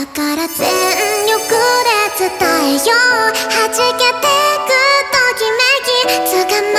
だから全力で伝えよう。弾けてくときめきつかめ